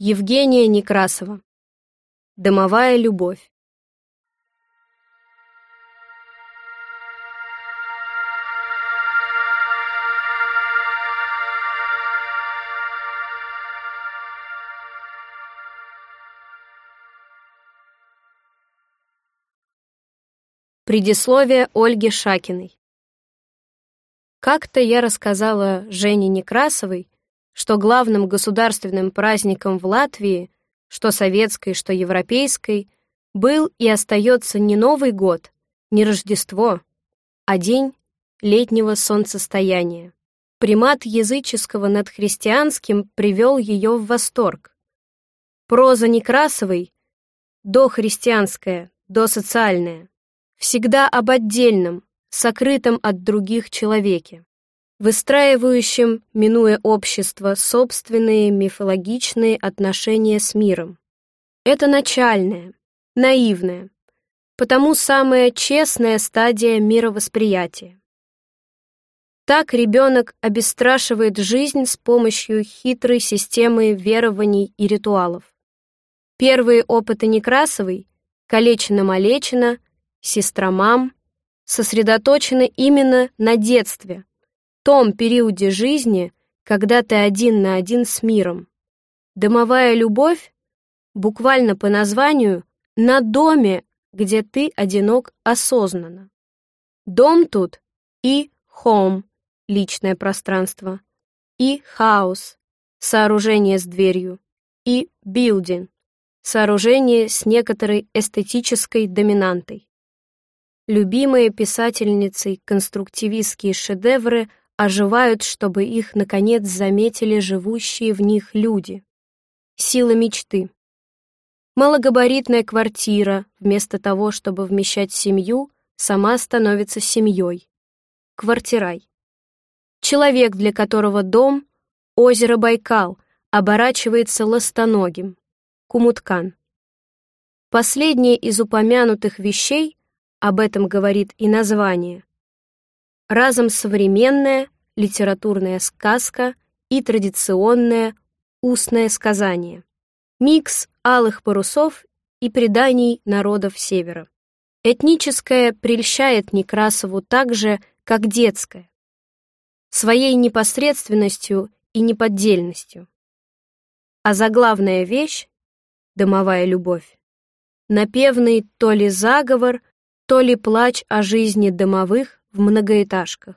Евгения Некрасова. Домовая любовь. Предисловие Ольги Шакиной. Как-то я рассказала Жене Некрасовой, что главным государственным праздником в Латвии, что советской, что европейской, был и остается не Новый год, не Рождество, а день летнего солнцестояния. Примат языческого над христианским привел ее в восторг. Проза Некрасовой, дохристианская, досоциальная, всегда об отдельном, сокрытом от других человеке выстраивающим, минуя общество, собственные мифологичные отношения с миром. Это начальная, наивная, потому самая честная стадия мировосприятия. Так ребенок обестрашивает жизнь с помощью хитрой системы верований и ритуалов. Первые опыты Некрасовой «Калечина-малечина», «Сестра-мам» сосредоточены именно на детстве, том периоде жизни, когда ты один на один с миром. Домовая любовь, буквально по названию, на доме, где ты одинок осознанно. Дом тут и home, личное пространство, и house, сооружение с дверью, и building, сооружение с некоторой эстетической доминантой. Любимые писательницей конструктивистские шедевры – оживают, чтобы их, наконец, заметили живущие в них люди. Сила мечты. Малогабаритная квартира, вместо того, чтобы вмещать семью, сама становится семьей. Квартирай. Человек, для которого дом, озеро Байкал, оборачивается ластоногим. Кумуткан. Последнее из упомянутых вещей, об этом говорит и название, разом современная литературная сказка и традиционное устное сказание. Микс алых парусов и преданий народов Севера. Этническое прельщает Некрасову так же, как детское, своей непосредственностью и неподдельностью. А заглавная вещь — домовая любовь. Напевный то ли заговор, то ли плач о жизни домовых в многоэтажках.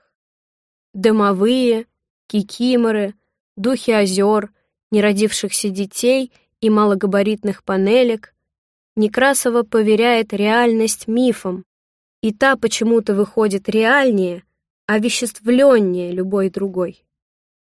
Домовые, кикиморы, духи озер, неродившихся детей и малогабаритных панелек. Некрасова поверяет реальность мифам, и та почему-то выходит реальнее, овеществленнее любой другой.